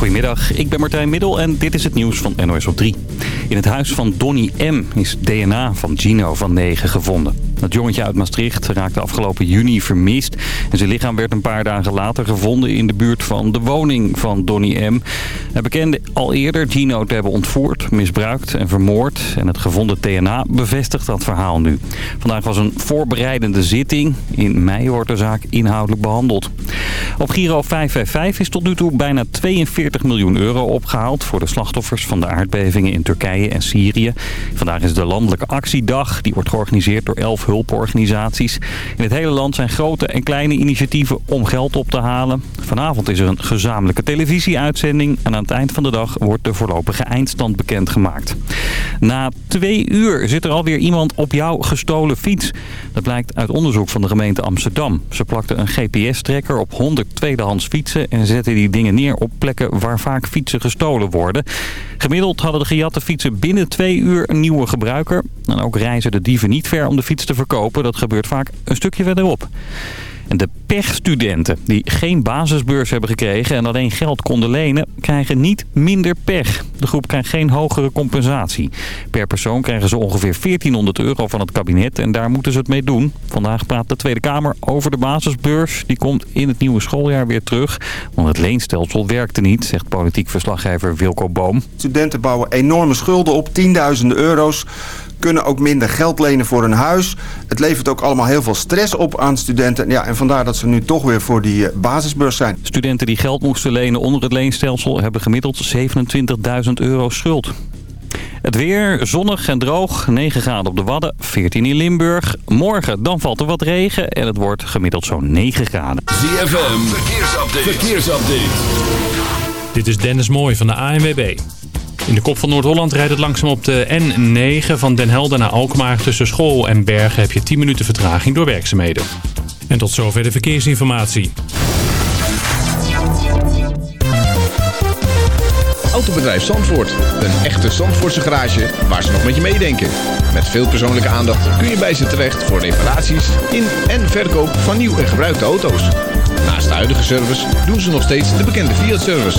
Goedemiddag, ik ben Martijn Middel en dit is het nieuws van NOS op 3. In het huis van Donny M. is DNA van Gino van 9 gevonden. Het jongetje uit Maastricht raakte afgelopen juni vermist. En zijn lichaam werd een paar dagen later gevonden in de buurt van de woning van Donny M. Hij bekende al eerder Gino te hebben ontvoerd, misbruikt en vermoord. En het gevonden DNA bevestigt dat verhaal nu. Vandaag was een voorbereidende zitting. In mei wordt de zaak inhoudelijk behandeld. Op Giro 555 is tot nu toe bijna 42 miljoen euro opgehaald... voor de slachtoffers van de aardbevingen in Turkije en Syrië. Vandaag is de landelijke actiedag. Die wordt georganiseerd door elf hulporganisaties. In het hele land zijn grote en kleine initiatieven om geld op te halen. Vanavond is er een gezamenlijke televisieuitzending. En aan het eind van de dag wordt de voorlopige eindstand bekendgemaakt. Na twee uur zit er alweer iemand op jouw gestolen fiets. Dat blijkt uit onderzoek van de gemeente Amsterdam. Ze plakten een GPS-trekker op 100 tweedehands fietsen... en zetten die dingen neer op plekken waar vaak fietsen gestolen worden. Gemiddeld hadden de gejatte fietsen binnen twee uur een nieuwe gebruiker. En ook reizen de dieven niet ver om de fiets te verkopen. Dat gebeurt vaak een stukje verderop. En de pechstudenten die geen basisbeurs hebben gekregen en alleen geld konden lenen, krijgen niet minder pech. De groep krijgt geen hogere compensatie. Per persoon krijgen ze ongeveer 1400 euro van het kabinet en daar moeten ze het mee doen. Vandaag praat de Tweede Kamer over de basisbeurs. Die komt in het nieuwe schooljaar weer terug. Want het leenstelsel werkte niet, zegt politiek verslaggever Wilco Boom. Studenten bouwen enorme schulden op, tienduizenden euro's kunnen ook minder geld lenen voor een huis. Het levert ook allemaal heel veel stress op aan studenten. Ja, en vandaar dat ze nu toch weer voor die eh, basisbeurs zijn. Studenten die geld moesten lenen onder het leenstelsel hebben gemiddeld 27.000 euro schuld. Het weer zonnig en droog. 9 graden op de Wadden, 14 in Limburg. Morgen dan valt er wat regen en het wordt gemiddeld zo'n 9 graden. ZFM, verkeersupdate. verkeersupdate. Dit is Dennis Mooij van de ANWB. In de kop van Noord-Holland rijdt het langzaam op de N9 van Den Helder naar Alkmaar. Tussen School en Bergen heb je 10 minuten vertraging door werkzaamheden. En tot zover de verkeersinformatie. Autobedrijf Zandvoort. Een echte Zandvoortse garage waar ze nog met je meedenken. Met veel persoonlijke aandacht kun je bij ze terecht voor reparaties in en verkoop van nieuw en gebruikte auto's. Naast de huidige service doen ze nog steeds de bekende Fiat-service.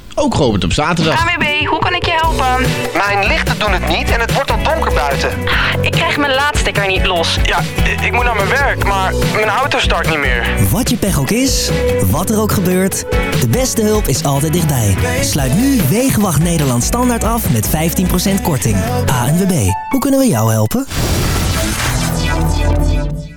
ook geopend op zaterdag. AWB, hoe kan ik je helpen? Mijn lichten doen het niet en het wordt al donker buiten. Ik krijg mijn laadstekker niet los. Ja, ik moet naar mijn werk, maar mijn auto start niet meer. Wat je pech ook is, wat er ook gebeurt, de beste hulp is altijd dichtbij. Sluit nu Wegenwacht Nederland standaard af met 15% korting. ANWB, hoe kunnen we jou helpen?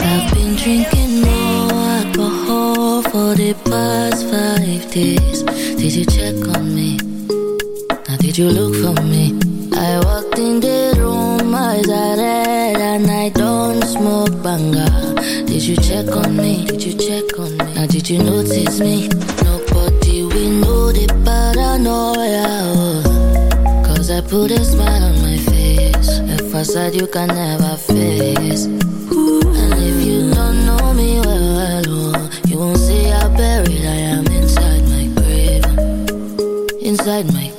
I've been drinking more alcohol for the past five days. Did you check on me? Now, did you look for me? I walked in the room, eyes are red, and I don't smoke banger. Did you check on me? Did you check on me? Now, did you notice me? I put a smile on my face A facade you can never face Ooh. And if you don't know me well at all You won't see how buried I am inside my grave Inside my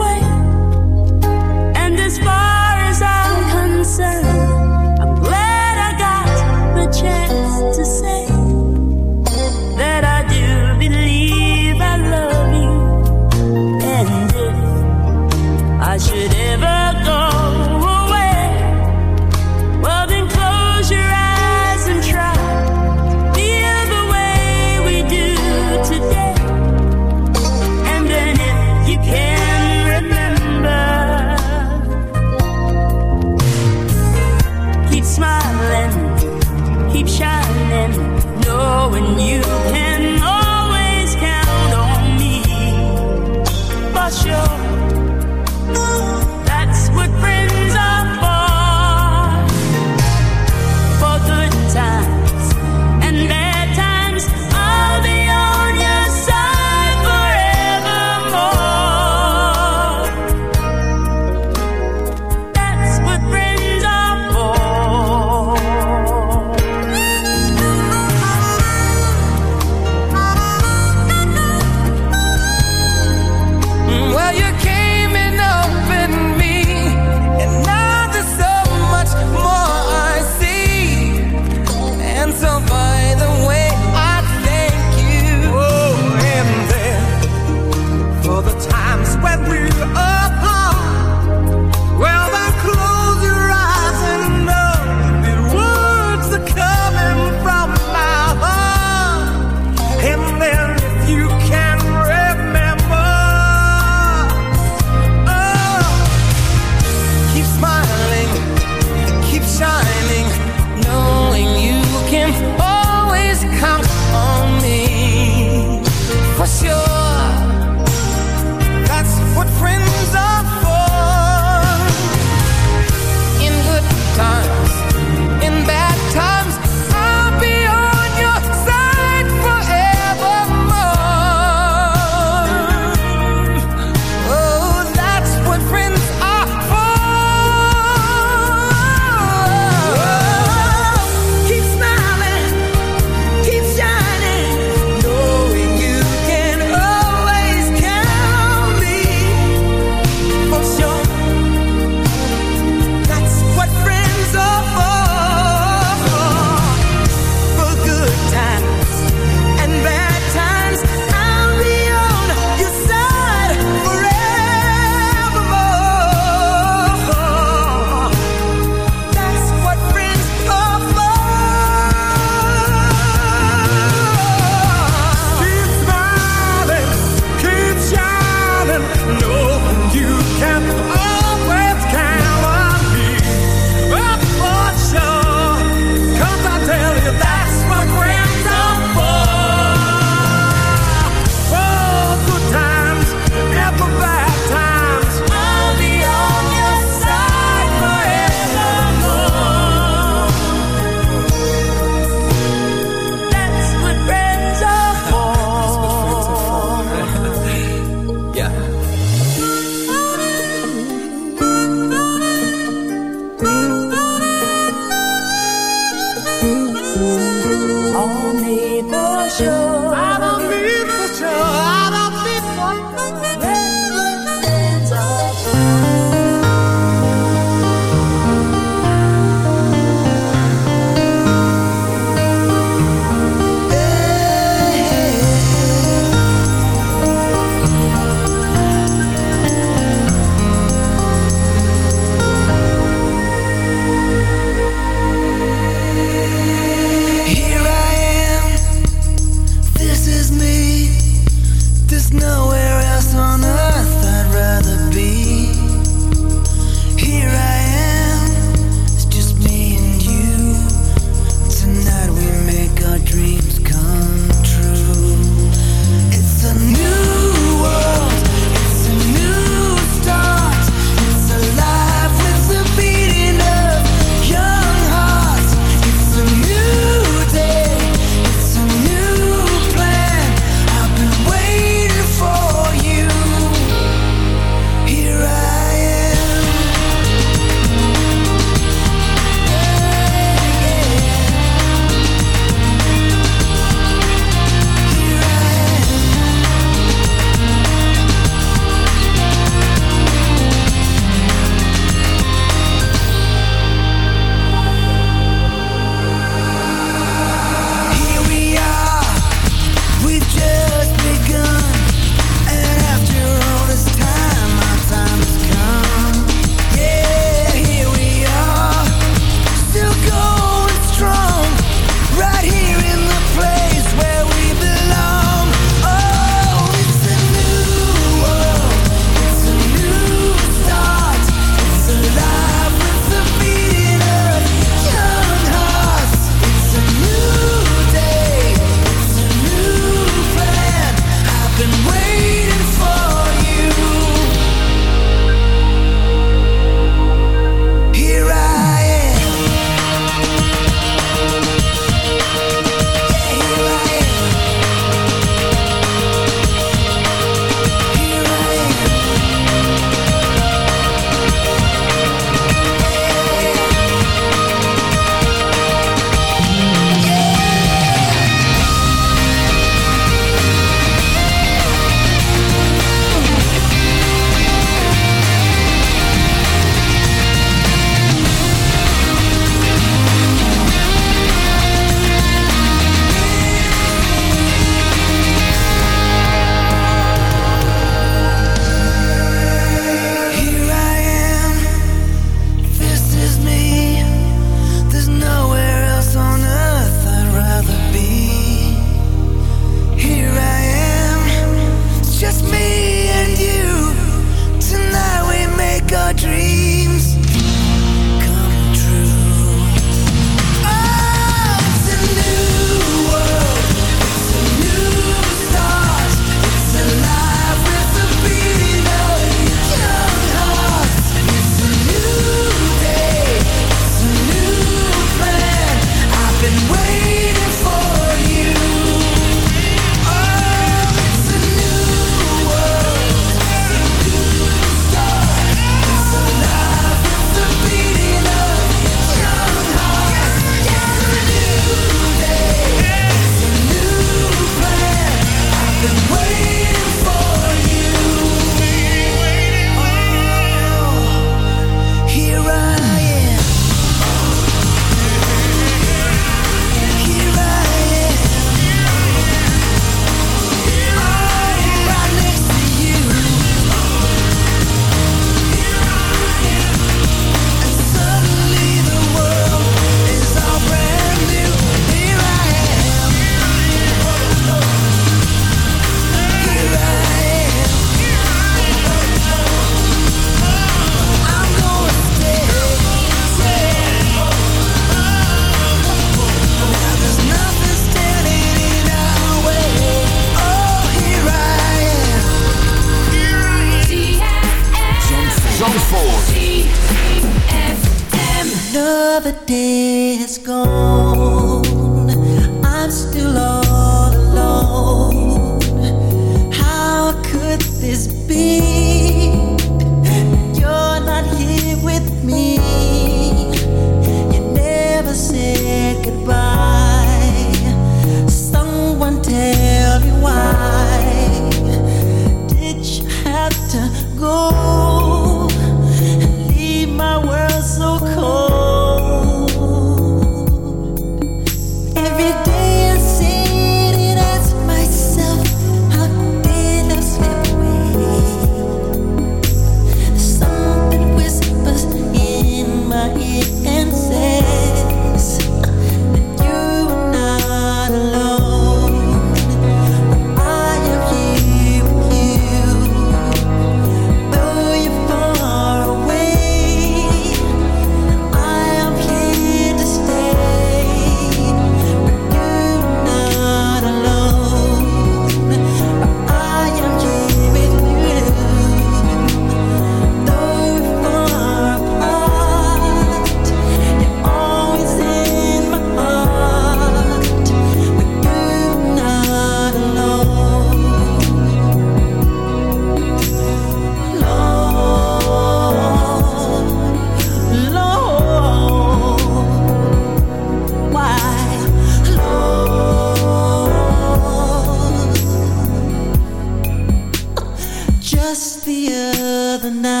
now.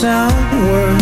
sound words.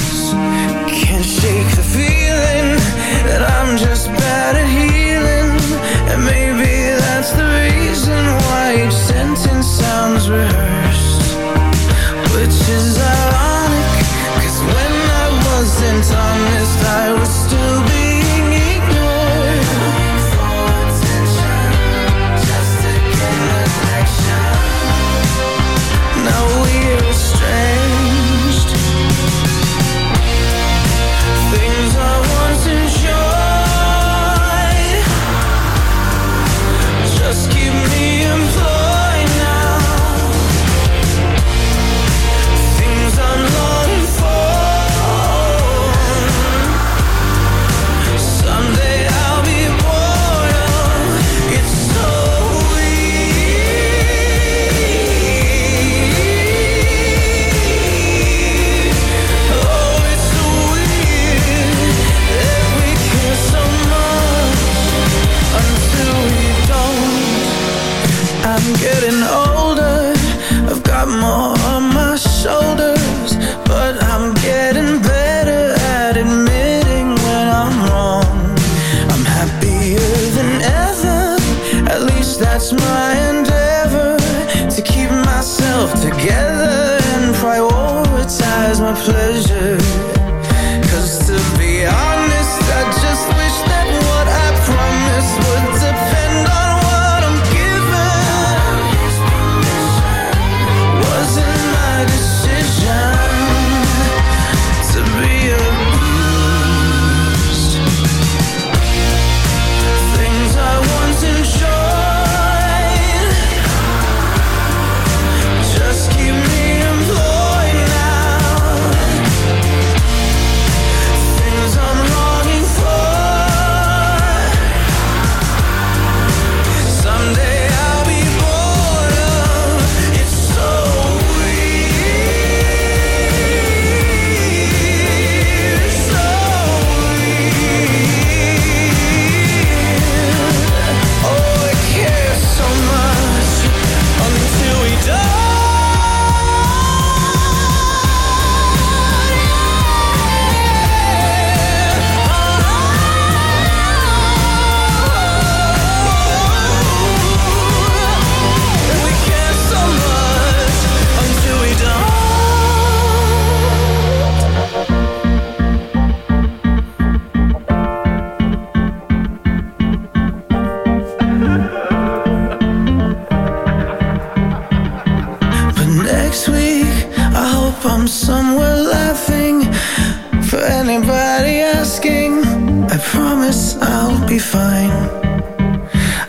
fine.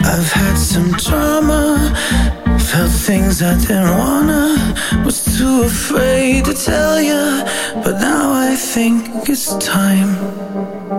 I've had some trauma, felt things I didn't wanna, was too afraid to tell you, but now I think it's time.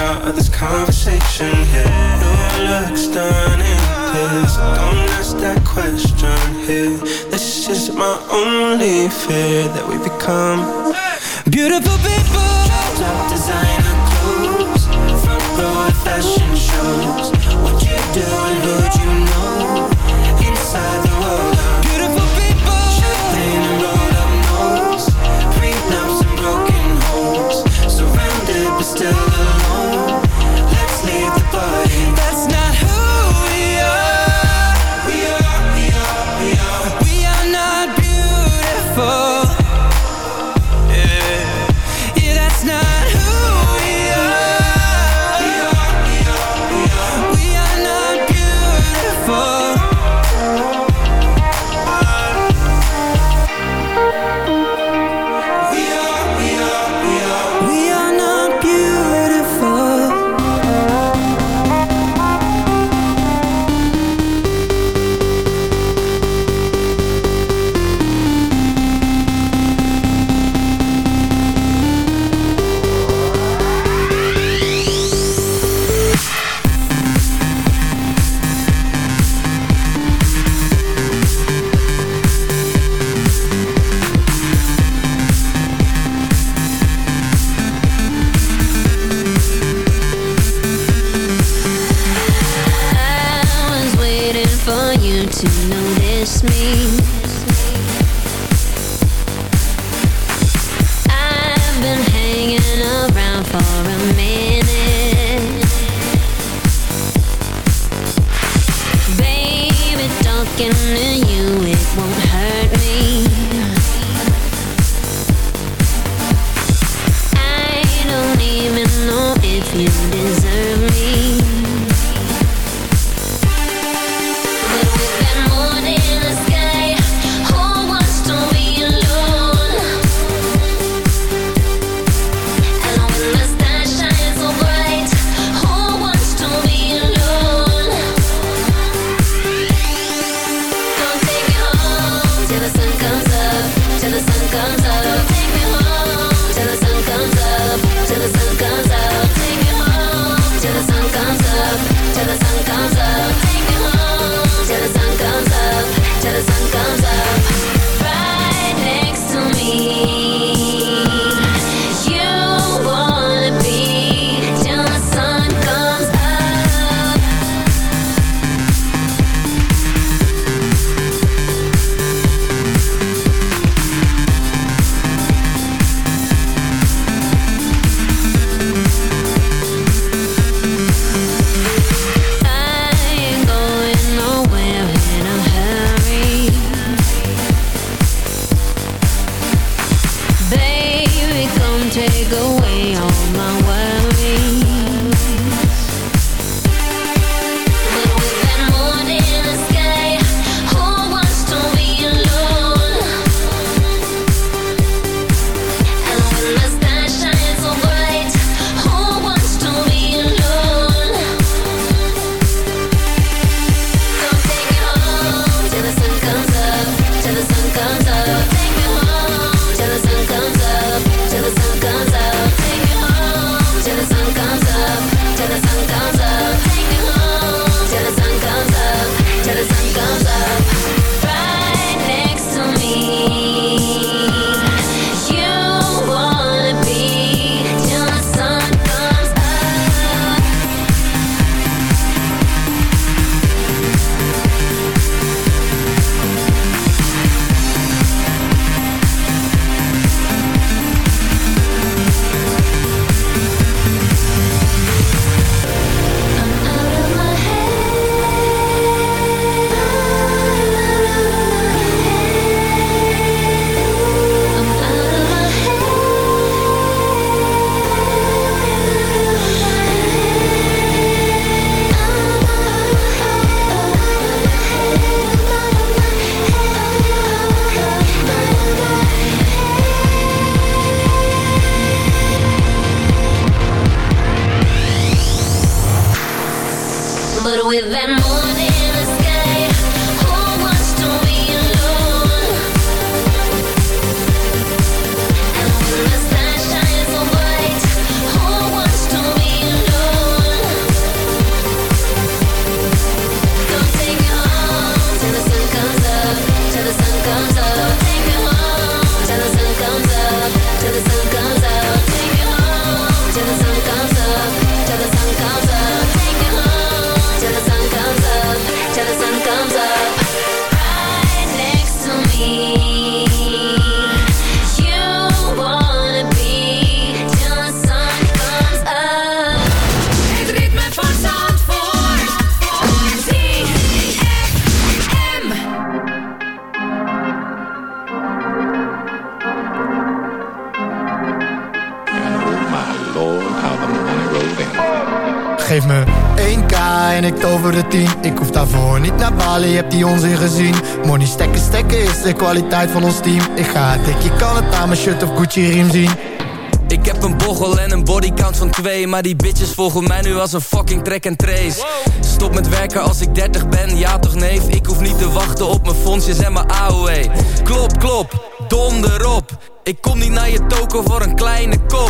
out of this conversation here. New looks done in this. Don't ask that question here. This is my only fear that we become beautiful people. Top designer clothes, front row fashion shows. What you do and who you know inside. de kwaliteit van ons team. Ik ga ik. je kan het aan mijn shirt of Gucci riem zien. Ik heb een bochel en een bodycount van twee Maar die bitches volgen mij nu als een fucking track and trace. Stop met werken als ik 30 ben, ja toch neef? Ik hoef niet te wachten op mijn fondsjes en mijn AOE Klop, klop, donder op. Ik kom niet naar je token voor een kleine kop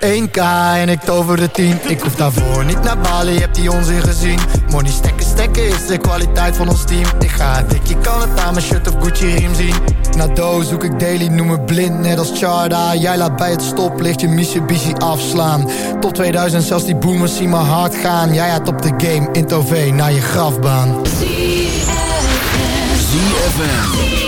1k en ik tover de 10 Ik hoef daarvoor niet naar Bali, heb die onzin gezien. Money stekken, stekken is de kwaliteit van ons team. Ik ga dik, je kan het aan mijn shirt of Gucci riem zien. Na doos zoek ik daily, noem me blind, net als Charda. Jij laat bij het stoplicht je Mitsubishi afslaan. Top 2000, zelfs die boomers zien me hard gaan. Jij had op de game, in Tove, naar je grafbaan. ZFM.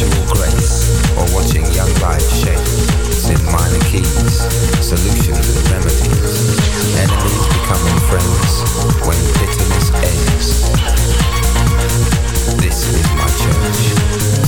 It's grace or watching young lives shape. In minor keys, solutions and remedies. Enemies becoming friends when bitterness ends. This is my church.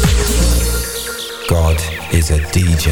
God is a DJ.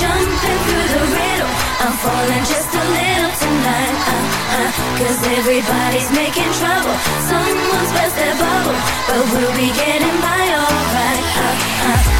Jumping through the riddle, I'm falling just a little tonight. Uh, uh, Cause everybody's making trouble. Someone's burst their but we'll be getting by alright. Uh, uh.